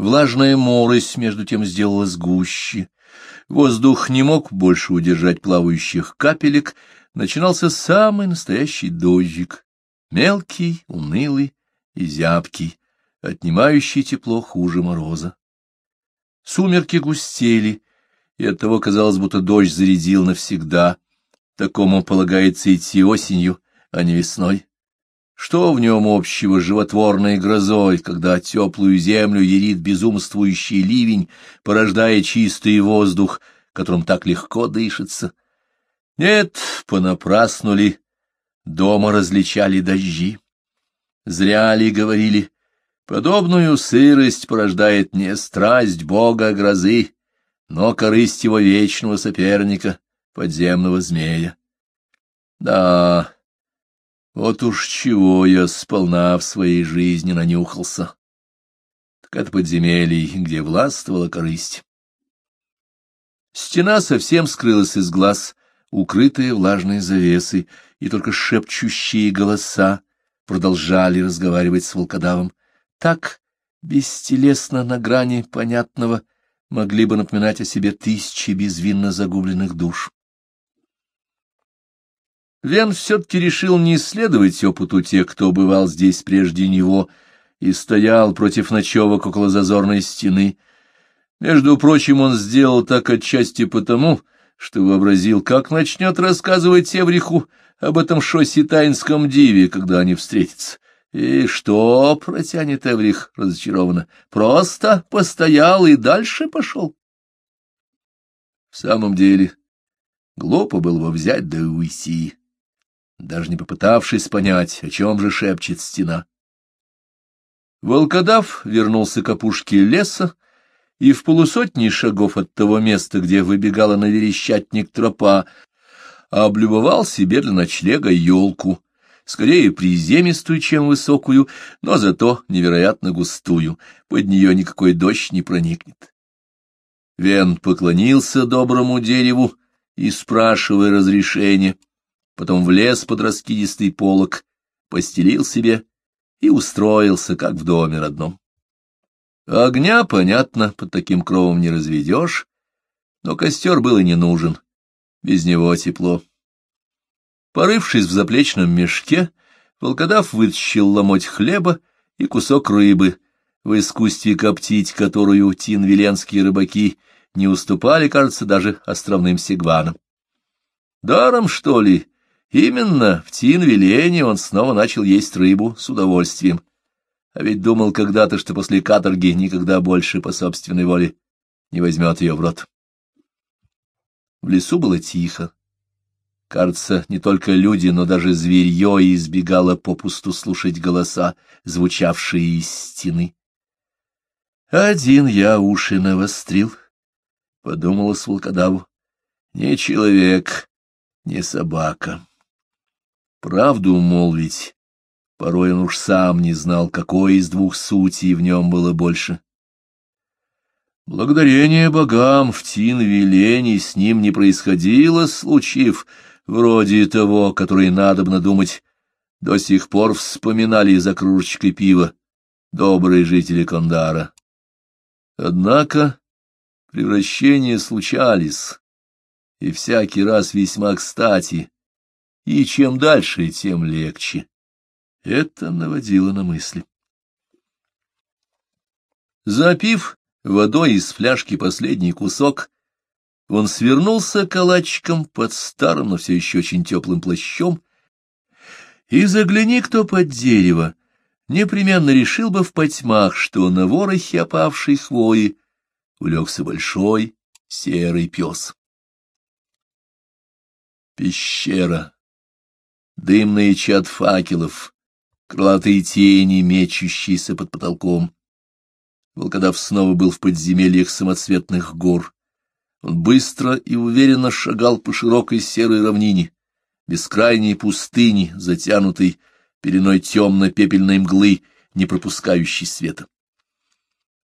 Влажная морось между тем сделалась гуще. Воздух не мог больше удержать плавающих капелек, начинался самый настоящий дождик, мелкий, унылый и зябкий, отнимающий тепло хуже мороза. Сумерки густели, и оттого казалось, будто дождь зарядил навсегда. Такому полагается идти осенью, а не весной. Что в нем общего животворной грозой, когда теплую землю ярит безумствующий ливень, порождая чистый воздух, которым так легко дышится? Нет, понапрасну ли дома различали дожди? Зря ли говорили, подобную сырость порождает не страсть бога грозы, но корысть его вечного соперника, подземного змея. Да, вот уж чего я сполна в своей жизни нанюхался. Так это подземелье, где властвовала корысть. Стена совсем скрылась из глаз, укрытая влажной завесой, и только шепчущие голоса продолжали разговаривать с волкодавом. Так, бестелесно на грани понятного, могли бы напоминать о себе тысячи безвинно загубленных душ. Вен все-таки решил не исследовать опыту тех, кто бывал здесь прежде него, и стоял против ночевок около зазорной стены. Между прочим, он сделал так отчасти потому, что вообразил, как начнет рассказывать Эвриху об этом шосситайнском диве, когда они встретятся. И что, протянет Эврих разочарованно, просто постоял и дальше пошел. В самом деле, глупо было бы взять да уйти даже не попытавшись понять, о чем же шепчет стена. Волкодав вернулся к опушке леса, и в полусотни шагов от того места, где выбегала на верещатник тропа, облюбовал себе для ночлега елку, скорее приземистую, чем высокую, но зато невероятно густую, под нее никакой дождь не проникнет. Вен поклонился доброму дереву и, спрашивая разрешения, потом влез под раскидистый полог, постелил себе и устроился, как в доме родном. Огня, понятно, под таким кровом не разведешь, но костер был и не нужен, без него тепло. Порывшись в заплечном мешке, волкодав вытащил ломоть хлеба и кусок рыбы, в искусстве коптить которую тин-веленские рыбаки не уступали, кажется, даже островным сигванам. Даром, что ли, Именно в Тин-Вилене он снова начал есть рыбу с удовольствием. А ведь думал когда-то, что после каторги никогда больше по собственной воле не возьмет ее в рот. В лесу было тихо. Кажется, не только люди, но даже зверье избегало попусту слушать голоса, звучавшие из стены. Один я уши навострил, — подумала волкодаву. Не человек, не собака. Правду молвить, порой он уж сам не знал, какой из двух сутей в нем было больше. Благодарение богам в Тин-Велене с ним не происходило случаев, вроде того, который, надобно думать, до сих пор вспоминали за кружечкой пива добрые жители Кондара. Однако превращения случались, и всякий раз весьма кстати, и чем дальше, тем легче. Это наводило на мысли. Запив водой из фляжки последний кусок, он свернулся калачиком под старым, но все еще очень теплым плащом, и загляни кто под дерево, непременно решил бы в потьмах, что на ворохе опавшей хвои улегся большой серый пес. Пещера дымный чад факелов, крылатые тени, мечущиеся под потолком. Волкодав снова был в подземельях самоцветных гор. Он быстро и уверенно шагал по широкой серой равнине, бескрайней пустыни, затянутой пеленой темно-пепельной мглы, не пропускающей света.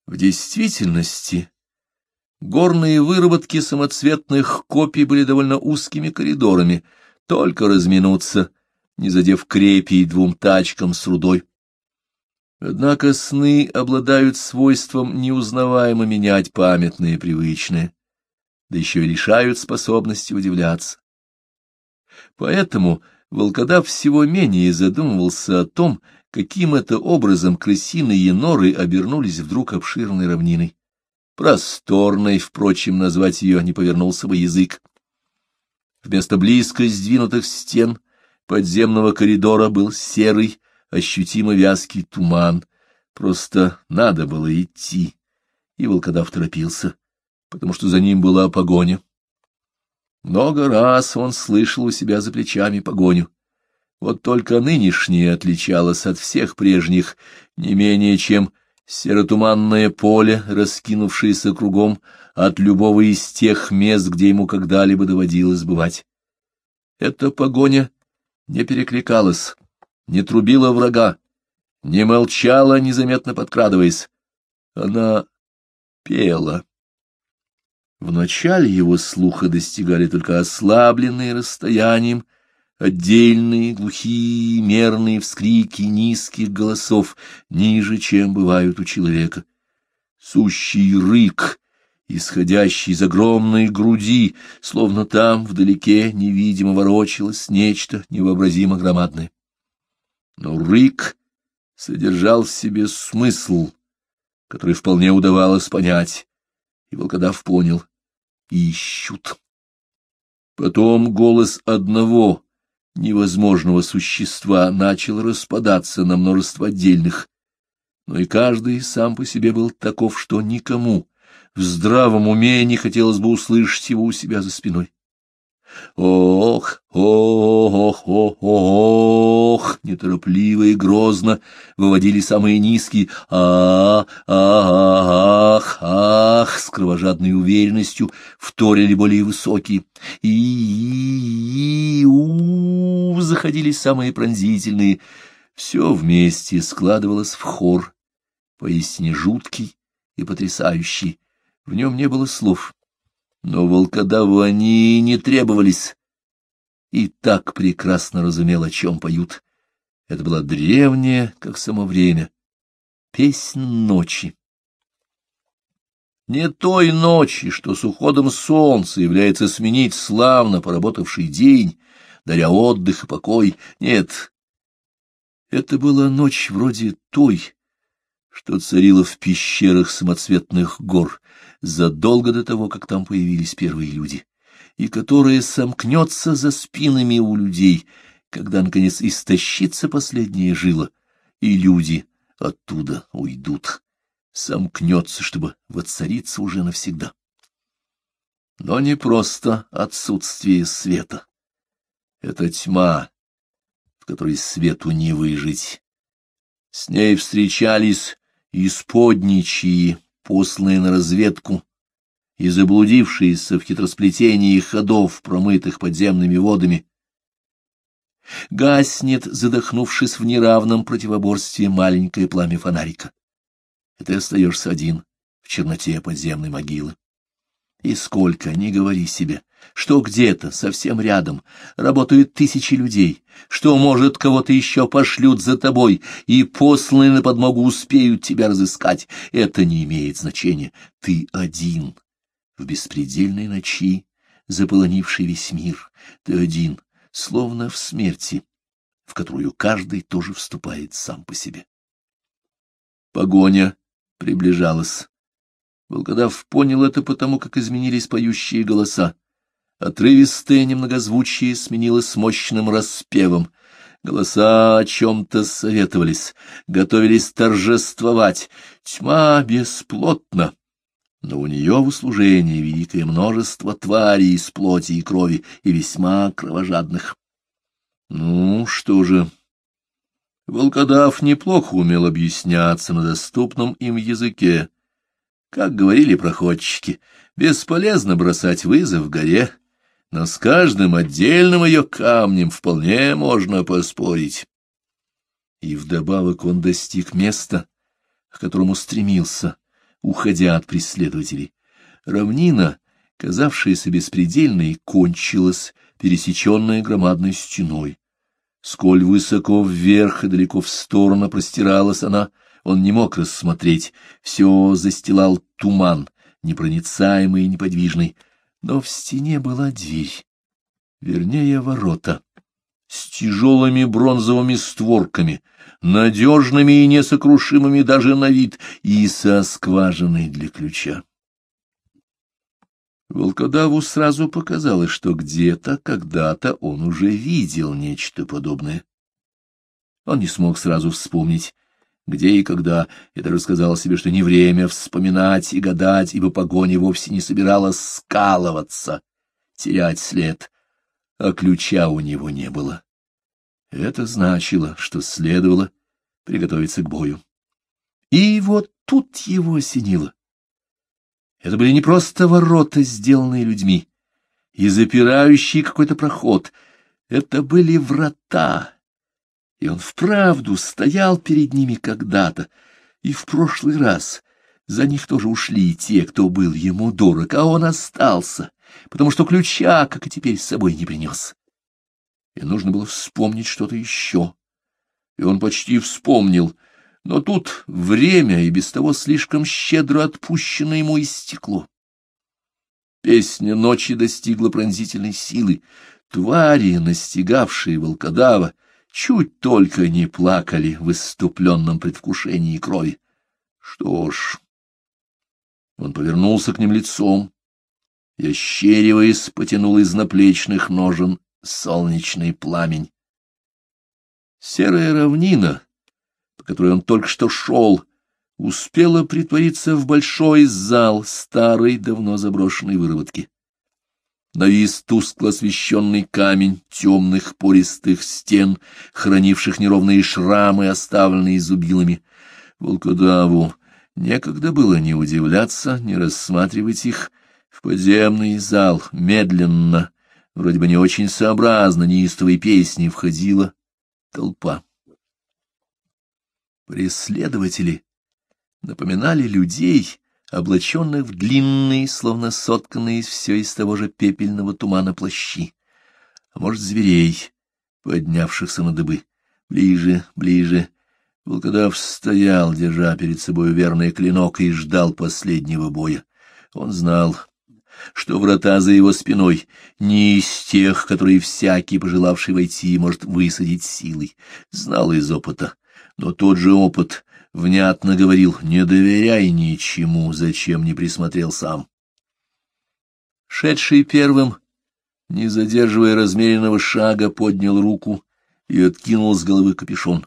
В действительности горные выработки самоцветных копий были довольно узкими коридорами, только разминуться — не задев крепи и двум тачкам с рудой. Однако сны обладают свойством неузнаваемо менять памятные и привычные, да еще и лишают способности удивляться. Поэтому волкодав всего менее задумывался о том, каким это образом крысиные норы обернулись вдруг обширной равниной. Просторной, впрочем, назвать ее не повернулся бы язык. Вместо близко сдвинутых стен подземного коридора был серый, ощутимо вязкий туман. Просто надо было идти, и волкодав торопился, потому что за ним была погоня. Много раз он слышал у себя за плечами погоню. Вот только нынешняя отличалась от всех прежних не менее чем серотуманное поле, раскинувшееся кругом от любого из тех мест, где ему когда-либо доводилось бывать. Эта погоня не перекликалась, не трубила врага, не молчала, незаметно подкрадываясь. Она пела. Вначале его слуха достигали только ослабленные расстоянием, отдельные глухие мерные вскрики низких голосов, ниже, чем бывают у человека. Сущий рык, исходящий из огромной груди, словно там вдалеке невидимо ворочалось нечто невообразимо громадное. Но рык содержал в себе смысл, который вполне удавалось понять, и волкодав понял — ищут. Потом голос одного невозможного существа начал распадаться на множество отдельных, но и каждый сам по себе был таков, что никому в здравом уме не хотелось бы услышать его у себя за спиной. Ох, ох, ох, ох, неторопливо и грозно выводили самые низкие а ах, ах, с кровожадной уверенностью вторили более высокие. И, у заходили самые пронзительные. Все вместе складывалось в хор, поистине жуткий и потрясающий. В нем не было слов но волкодаву они не требовались. И так прекрасно разумел, о чем поют. Это была древняя, как само время, песнь ночи. Не той ночи, что с уходом солнца является сменить славно поработавший день, даря отдых и покой. Нет, это была ночь вроде той, что царила в пещерах самоцветных гор, задолго до того, как там появились первые люди, и которая сомкнется за спинами у людей, когда, наконец, истощится последняя жила, и люди оттуда уйдут, сомкнется, чтобы воцариться уже навсегда. Но не просто отсутствие света. Это тьма, в которой свету не выжить. С ней встречались исподничьи, посланные на разведку и заблудившиеся в хитросплетении ходов, промытых подземными водами, гаснет, задохнувшись в неравном противоборстве маленькое пламя фонарика. И ты остаешься один в черноте подземной могилы. И сколько, не говори себе, что где-то, совсем рядом, работают тысячи людей, что, может, кого-то еще пошлют за тобой, и посланные на подмогу успеют тебя разыскать. Это не имеет значения. Ты один в беспредельной ночи, заполонивший весь мир. Ты один, словно в смерти, в которую каждый тоже вступает сам по себе. Погоня приближалась. Волкодав понял это потому, как изменились поющие голоса. Отрывистое немногозвучие сменилось мощным распевом. Голоса о чем-то советовались, готовились торжествовать. Тьма бесплотна, но у нее в услужении великое множество тварей из плоти и крови и весьма кровожадных. Ну, что же... Волкодав неплохо умел объясняться на доступном им языке. Как говорили проходчики, бесполезно бросать вызов горе, но с каждым отдельным ее камнем вполне можно поспорить. И вдобавок он достиг места, к которому стремился, уходя от преследователей. Равнина, казавшаяся беспредельной, кончилась, пересеченная громадной стеной. Сколь высоко вверх и далеко в сторону простиралась она, он не мог рассмотреть, все застилал туман, непроницаемый и неподвижный, но в стене была дверь, вернее, ворота, с тяжелыми бронзовыми створками, надежными и несокрушимыми даже на вид, и со скважиной для ключа. Волкодаву сразу показалось, что где-то, когда-то он уже видел нечто подобное. Он не смог сразу вспомнить, где и когда, и даже сказал себе, что не время вспоминать и гадать, ибо погоня вовсе не собиралась скалываться, терять след, а ключа у него не было. Это значило, что следовало приготовиться к бою. И вот тут его осенило. Это были не просто ворота, сделанные людьми, и запирающие какой-то проход. Это были врата, и он вправду стоял перед ними когда-то, и в прошлый раз за них тоже ушли те, кто был ему дорог, а он остался, потому что ключа, как и теперь, с собой не принес. И нужно было вспомнить что-то еще. И он почти вспомнил — но тут время и без того слишком щедро отпущено ему истекло. Песня ночи достигла пронзительной силы. Твари, настигавшие волкодава, чуть только не плакали в выступленном предвкушении крови. Что ж, он повернулся к ним лицом и, ощериваясь, потянул из наплечных ножен солнечный пламень. Серая равнина по которой он только что шел, успела притвориться в большой зал старой, давно заброшенной выработки. Навис тускло освещенный камень темных пористых стен, хранивших неровные шрамы, оставленные зубилами. Волкодаву некогда было не удивляться, не рассматривать их. В подземный зал медленно, вроде бы не очень сообразно неистовой песни, входила толпа. Преследователи напоминали людей, облаченных в длинные, словно сотканные из все из того же пепельного тумана плащи, а может, зверей, поднявшихся на дыбы. Ближе, ближе. Волкодав стоял, держа перед собой верный клинок, и ждал последнего боя. Он знал, что врата за его спиной не из тех, которые всякий, пожелавший войти, может высадить силой. Знал из опыта, но тот же опыт внятно говорил «не доверяй ничему, зачем не присмотрел сам». Шедший первым, не задерживая размеренного шага, поднял руку и откинул с головы капюшон.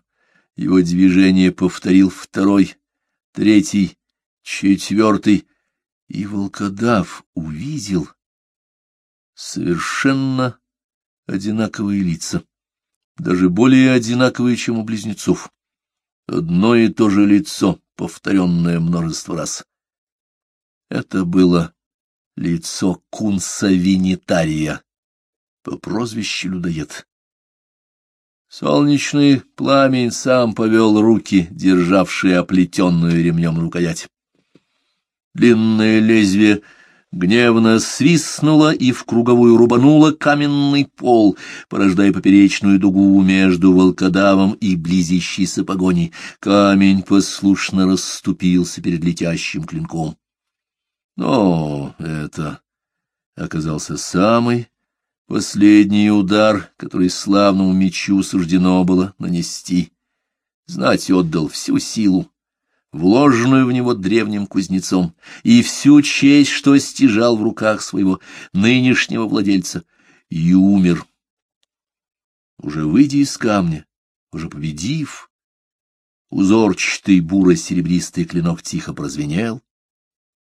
Его движение повторил второй, третий, четвертый, и волкодав увидел совершенно одинаковые лица, даже более одинаковые, чем у близнецов. Одно и то же лицо, повторенное множество раз. Это было лицо Кунса Винитария по прозвищу Людоед. Солнечный пламень сам повел руки, державшие оплетенную ремнем рукоять. Длинное лезвие гневно свистнула и в круговую рубанула каменный пол, порождая поперечную дугу между волкодавом и близящейся погоней. Камень послушно расступился перед летящим клинком. Но это оказался самый последний удар, который славному мечу суждено было нанести. Знать отдал всю силу вложенную в него древним кузнецом, и всю честь, что стяжал в руках своего нынешнего владельца, и умер. Уже выйдя из камня, уже победив, узорчатый буро-серебристый клинок тихо прозвенел,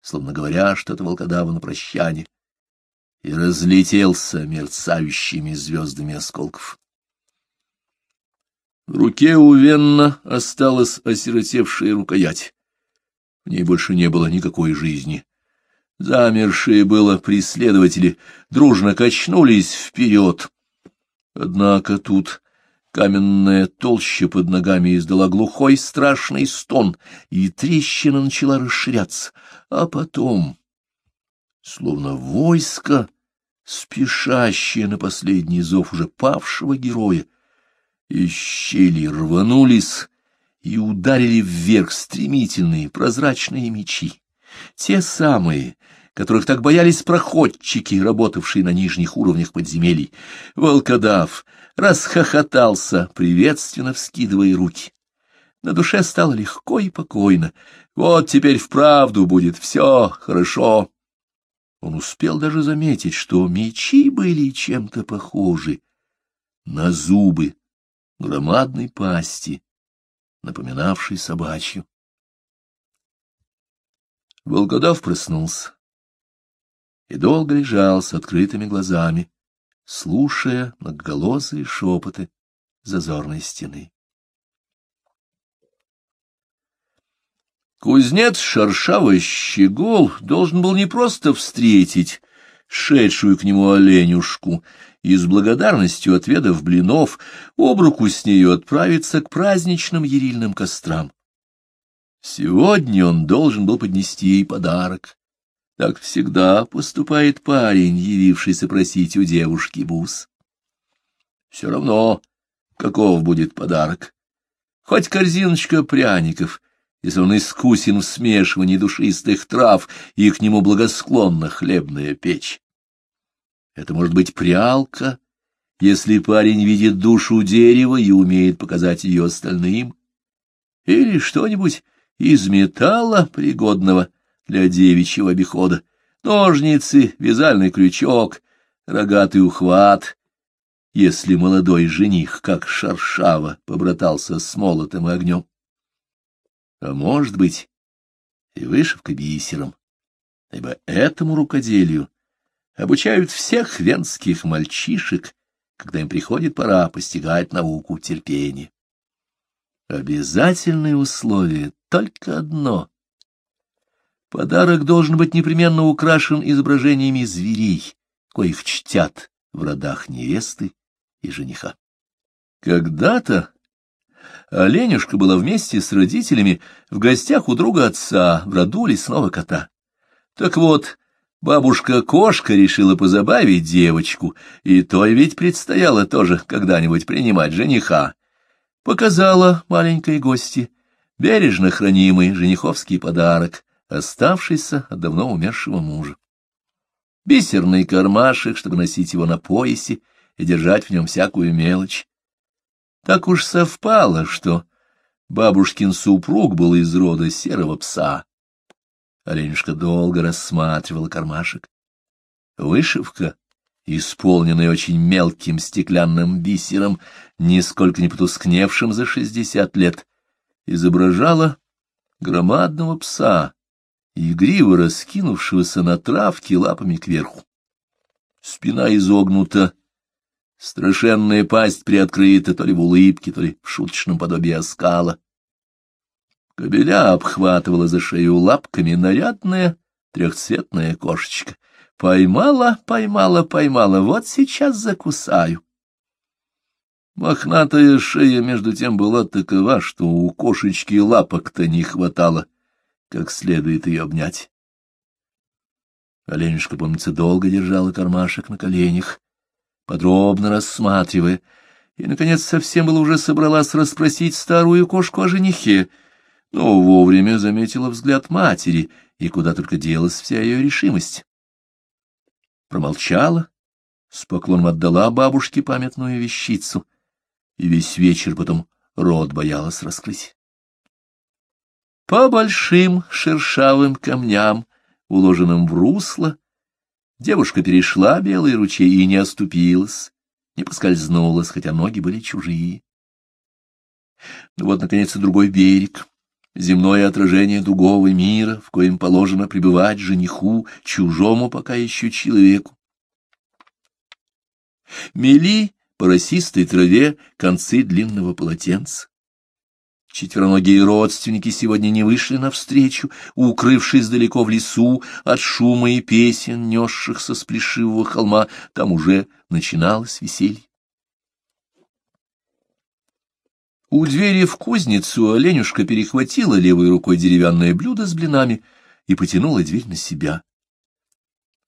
словно говоря что-то волкодава на прощание, и разлетелся мерцающими звездами осколков. В руке у Венна осталась осиротевшая рукоять. В ней больше не было никакой жизни. Замершие было преследователи дружно качнулись вперед. Однако тут каменная толща под ногами издала глухой страшный стон, и трещина начала расширяться. А потом, словно войско, спешащее на последний зов уже павшего героя, из щели рванулись и ударили вверх стремительные прозрачные мечи, те самые, которых так боялись проходчики, работавшие на нижних уровнях подземелий. Волкодав расхохотался, приветственно вскидывая руки. На душе стало легко и покойно. Вот теперь вправду будет все хорошо. Он успел даже заметить, что мечи были чем-то похожи на зубы громадной пасти, напоминавшей собачью. Волкодав проснулся и долго лежал с открытыми глазами, слушая многоголосые шепоты зазорной стены. Кузнец шершавый щегол должен был не просто встретить шедшую к нему оленюшку и с благодарностью отведав блинов, об руку с нею отправиться к праздничным ерильным кострам. Сегодня он должен был поднести ей подарок. Так всегда поступает парень, явившийся просить у девушки бус. Все равно, каков будет подарок. Хоть корзиночка пряников, если он искусен в смешивании душистых трав и к нему благосклонна хлебная печь. Это может быть прялка, если парень видит душу дерева и умеет показать ее остальным, или что-нибудь из металла, пригодного для девичьего обихода, ножницы, вязальный крючок, рогатый ухват, если молодой жених, как шаршава, побратался с молотом и огнем. А может быть, и вышивка бисером, ибо этому рукоделию обучают всех венских мальчишек, когда им приходит пора постигать науку терпения. Обязательное условие только одно. Подарок должен быть непременно украшен изображениями зверей, коих чтят в родах невесты и жениха. Когда-то Оленюшка была вместе с родителями в гостях у друга отца в роду лесного кота. Так вот, бабушка-кошка решила позабавить девочку, и той ведь предстояло тоже когда-нибудь принимать жениха. Показала маленькой гости бережно хранимый жениховский подарок, оставшийся от давно умершего мужа. Бисерный кармашек, чтобы носить его на поясе и держать в нем всякую мелочь так уж совпало, что бабушкин супруг был из рода серого пса. Оленюшка долго рассматривала кармашек. Вышивка, исполненная очень мелким стеклянным бисером, нисколько не потускневшим за шестьдесят лет, изображала громадного пса, игриво раскинувшегося на травке лапами кверху. Спина изогнута, Страшенная пасть приоткрыта то ли в улыбке, то ли в шуточном подобии оскала. Кобеля обхватывала за шею лапками нарядная трехцветная кошечка. Поймала, поймала, поймала, вот сейчас закусаю. Мохнатая шея между тем была такова, что у кошечки лапок-то не хватало, как следует ее обнять. Оленюшка, помнится, долго держала кармашек на коленях, подробно рассматривая, и, наконец, совсем было уже собралась расспросить старую кошку о женихе, но вовремя заметила взгляд матери, и куда только делась вся ее решимость. Промолчала, с поклоном отдала бабушке памятную вещицу, и весь вечер потом рот боялась раскрыть. По большим шершавым камням, уложенным в русло, Девушка перешла белый ручей и не оступилась, не поскользнулась, хотя ноги были чужие. Ну вот, наконец, и другой берег, земное отражение другого мира, в коем положено пребывать жениху, чужому пока еще человеку. Мели по росистой траве концы длинного полотенца. Четвероногие родственники сегодня не вышли навстречу, укрывшись далеко в лесу от шума и песен, несшихся с плешивого холма, там уже начиналось веселье. У двери в кузницу оленюшка перехватила левой рукой деревянное блюдо с блинами и потянула дверь на себя.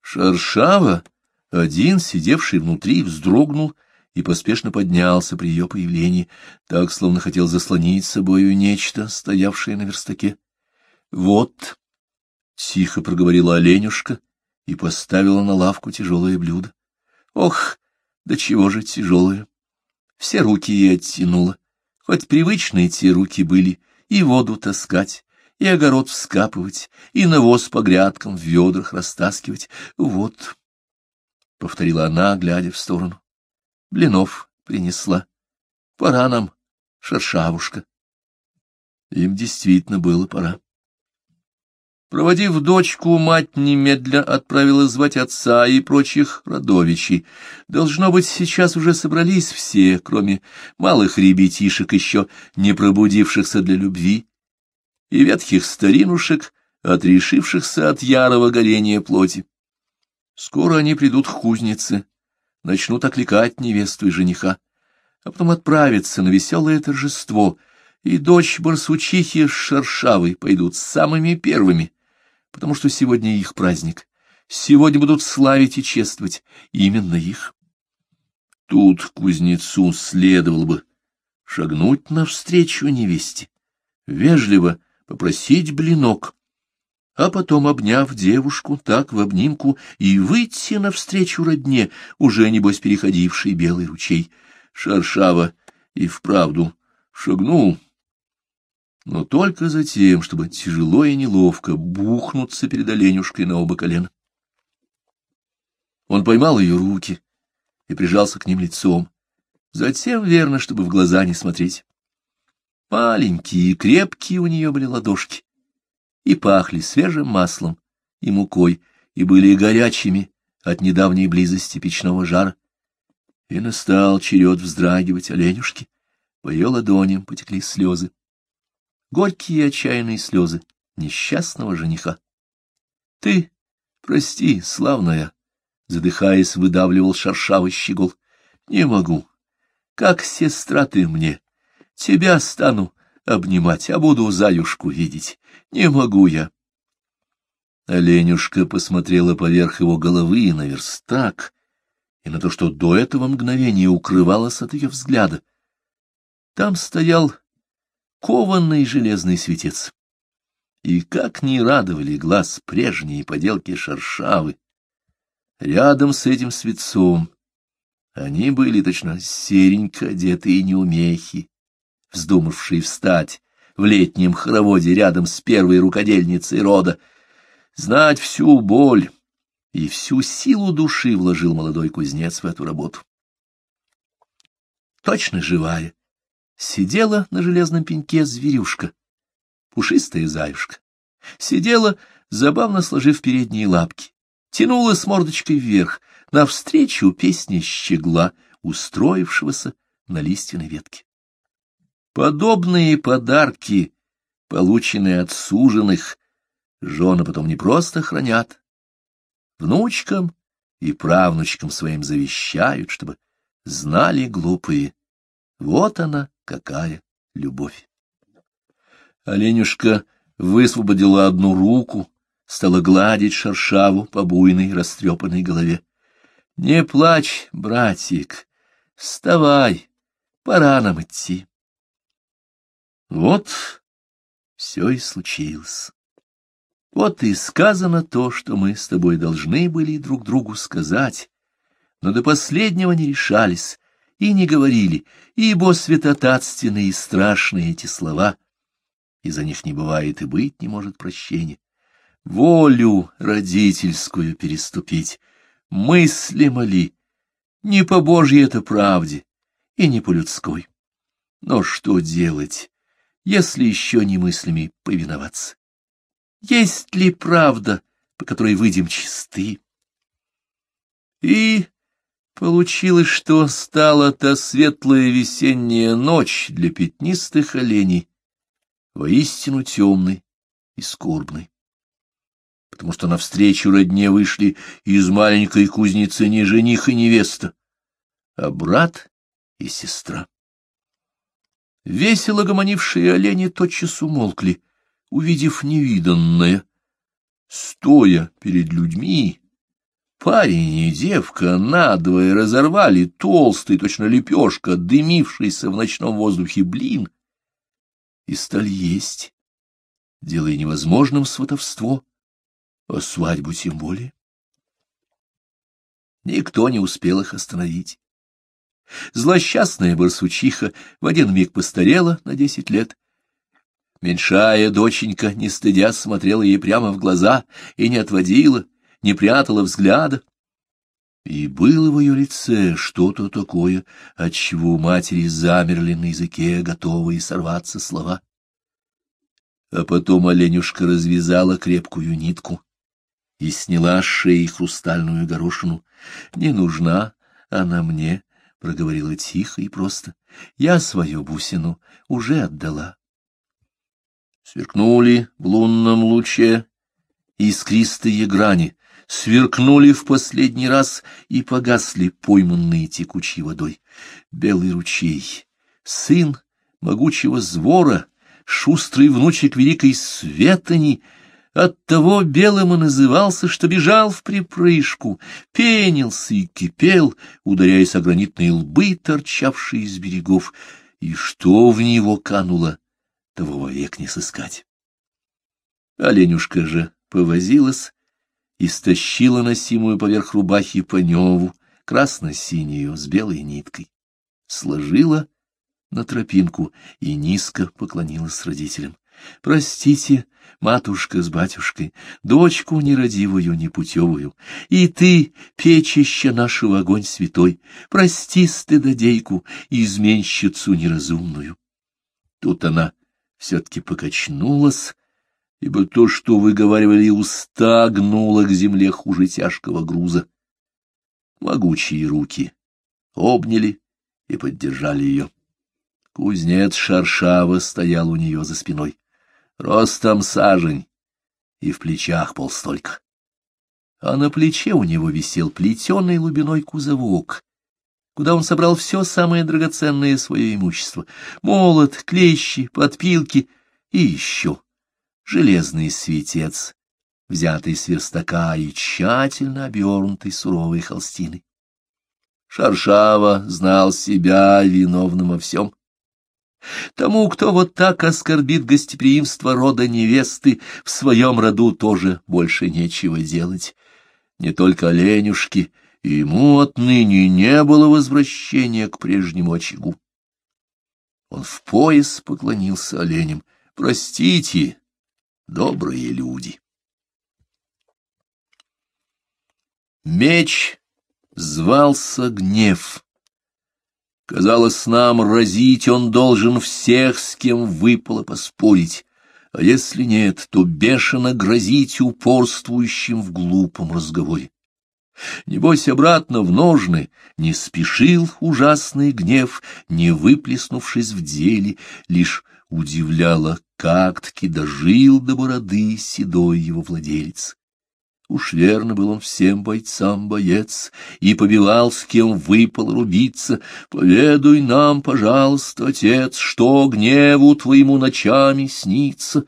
Шаршава, один, сидевший внутри, вздрогнул и поспешно поднялся при ее появлении, так, словно хотел заслонить собою нечто, стоявшее на верстаке. — Вот, — тихо проговорила оленюшка и поставила на лавку тяжелое блюдо. — Ох, да чего же тяжелое! Все руки ей оттянуло, хоть привычные те руки были, и воду таскать, и огород вскапывать, и навоз по грядкам в ведрах растаскивать. Вот, — повторила она, глядя в сторону. Блинов принесла. Пора нам, шершавушка. Им действительно было пора. Проводив дочку, мать немедля отправила звать отца и прочих родовичей. Должно быть, сейчас уже собрались все, кроме малых ребятишек, еще не пробудившихся для любви, и ветхих старинушек, отрешившихся от ярого горения плоти. Скоро они придут к кузнице, начнут окликать невесту и жениха, а потом отправятся на веселое торжество, и дочь барсучихи с шершавой пойдут самыми первыми, потому что сегодня их праздник. Сегодня будут славить и чествовать именно их. Тут кузнецу следовало бы шагнуть навстречу невесте, вежливо попросить блинок, а потом, обняв девушку так в обнимку, и выйти навстречу родне, уже, небось, переходивший белый ручей. Шаршава и вправду шагнул, но только за тем, чтобы тяжело и неловко бухнуться перед оленюшкой на оба колена. Он поймал ее руки и прижался к ним лицом, затем верно, чтобы в глаза не смотреть. Маленькие и крепкие у нее были ладошки, и пахли свежим маслом и мукой, и были горячими от недавней близости печного жара. И настал черед вздрагивать оленюшки, по ее ладоням потекли слезы. Горькие и отчаянные слезы несчастного жениха. — Ты, прости, славная, — задыхаясь, выдавливал шершавый щегол. — Не могу. Как сестра ты мне. Тебя стану обнимать, а буду заюшку видеть. Не могу я. Оленюшка посмотрела поверх его головы на верстак и на то, что до этого мгновения укрывалось от ее взгляда. Там стоял кованный железный светец. И как не радовали глаз прежние поделки шершавы. Рядом с этим светцом они были точно серенько одетые неумехи, вздумавший встать в летнем хороводе рядом с первой рукодельницей рода. Знать всю боль и всю силу души вложил молодой кузнец в эту работу. Точно живая, сидела на железном пеньке зверюшка, пушистая заюшка. Сидела, забавно сложив передние лапки, тянула с мордочкой вверх, навстречу песни щегла, устроившегося на лиственной ветке. Подобные подарки, полученные от суженых, жены потом не просто хранят, внучкам и правнучкам своим завещают, чтобы знали глупые. Вот она, какая любовь. Оленюшка высвободила одну руку, стала гладить шершаву по буйной растрепанной голове. — Не плачь, братик, вставай, пора нам идти. Вот все и случилось. Вот и сказано то, что мы с тобой должны были друг другу сказать, но до последнего не решались и не говорили, ибо святотатственные и страшные эти слова, и за них не бывает и быть не может прощения. Волю родительскую переступить, мыслимо ли, не по Божьей это правде и не по людской. Но что делать? если еще не мыслями повиноваться? Есть ли правда, по которой выйдем чисты? И получилось, что стала та светлая весенняя ночь для пятнистых оленей, воистину темной и скорбной, потому что навстречу родне вышли из маленькой кузницы не жених и невеста, а брат и сестра. Весело гомонившие олени тотчас умолкли, увидев невиданное. Стоя перед людьми, парень и девка надвое разорвали толстый, точно лепешка, дымившийся в ночном воздухе блин, и стали есть, делая невозможным сватовство, а свадьбу тем более. Никто не успел их остановить. Злосчастная барсучиха в один миг постарела на десять лет. Меньшая доченька, не стыдя, смотрела ей прямо в глаза и не отводила, не прятала взгляда. И было в ее лице что-то такое, отчего у матери замерли на языке, готовые сорваться слова. А потом оленюшка развязала крепкую нитку и сняла с шеи хрустальную горошину. «Не нужна она мне», — проговорила тихо и просто. «Я свою бусину уже отдала». Сверкнули в лунном луче искристые грани, сверкнули в последний раз и погасли пойманные текучей водой. Белый ручей, сын могучего звора, шустрый внучек великой Светани, Оттого белым и назывался, что бежал в припрыжку, пенился и кипел, ударяясь о гранитные лбы, торчавшие из берегов, и что в него кануло, того вовек не сыскать. Оленюшка же повозилась и стащила носимую поверх рубахи паневу, красно-синюю, с белой ниткой, сложила на тропинку и низко поклонилась родителям. Простите, матушка с батюшкой, дочку нерадивую, непутевую, и ты, печище нашего огонь святой, прости стыдодейку, изменщицу неразумную. Тут она все-таки покачнулась, ибо то, что выговаривали уста, гнуло к земле хуже тяжкого груза. Могучие руки обняли и поддержали ее. Кузнец Шаршава стоял у нее за спиной ростом сажень, и в плечах полстолько. А на плече у него висел плетеный лубиной кузовок, куда он собрал все самое драгоценное свое имущество — молот, клещи, подпилки и еще железный светец, взятый с верстака и тщательно обернутый суровой холстиной. Шаршава знал себя виновным во всем. Тому, кто вот так оскорбит гостеприимство рода невесты, в своем роду тоже больше нечего делать. Не только оленюшки, ему отныне не было возвращения к прежнему очагу. Он в пояс поклонился оленям. «Простите, добрые люди». Меч звался гнев. Казалось, нам разить он должен всех, с кем выпало поспорить, а если нет, то бешено грозить упорствующим в глупом разговоре. Небось, обратно в ножны не спешил ужасный гнев, не выплеснувшись в деле, лишь удивляло, как-таки дожил до бороды седой его владелец. Уж верно был он всем бойцам боец, и побивал, с кем выпал рубиться. Поведуй нам, пожалуйста, отец, что гневу твоему ночами снится.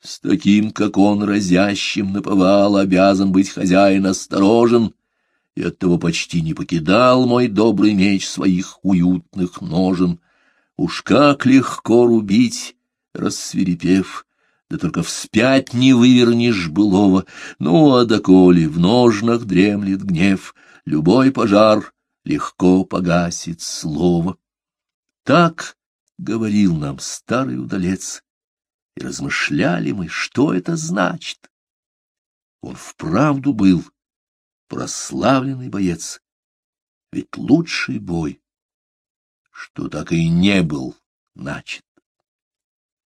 С таким, как он, разящим наповал, обязан быть хозяин осторожен, и оттого почти не покидал мой добрый меч своих уютных ножен. Уж как легко рубить, рассверепев, да только вспять не вывернешь былого. Ну, а доколе в ножнах дремлет гнев, любой пожар легко погасит слово. Так говорил нам старый удалец, и размышляли мы, что это значит. Он вправду был прославленный боец, ведь лучший бой, что так и не был начат.